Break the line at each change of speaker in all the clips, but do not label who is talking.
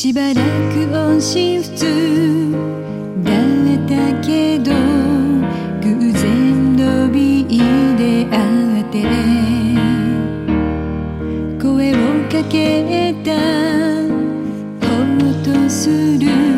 しばらく音信不通。だったけど偶然のびーで会って。声をかけた。ほっとする。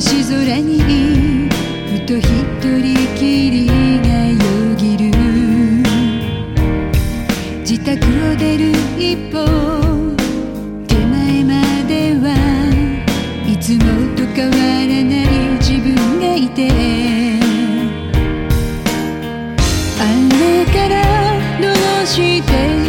星空ずにふと一人きりがよぎる自宅を出る一歩手前まではいつもと変わらない自分がいてあれからどうして